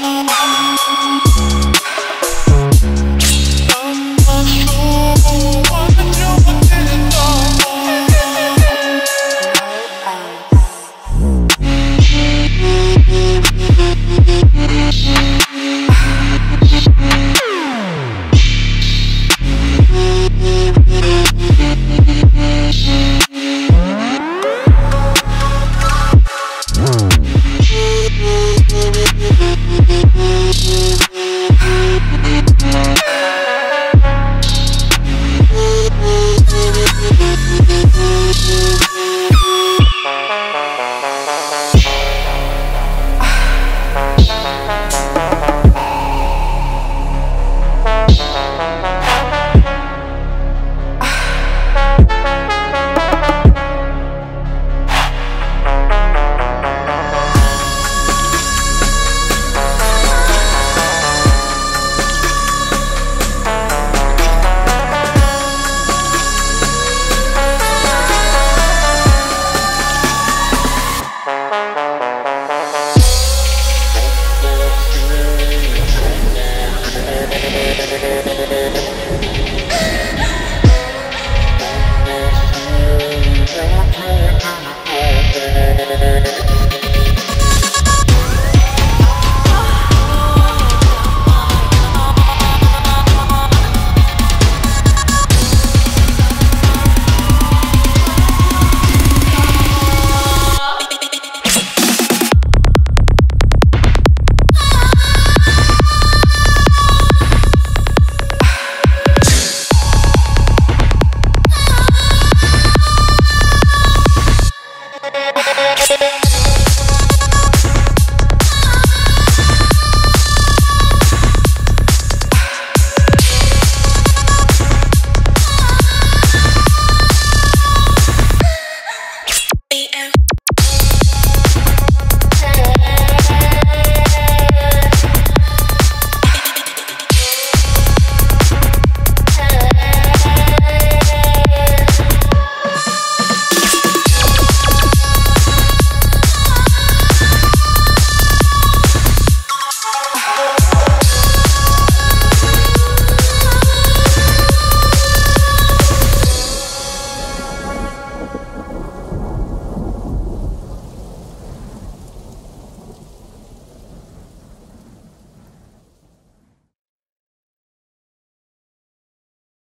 Bye.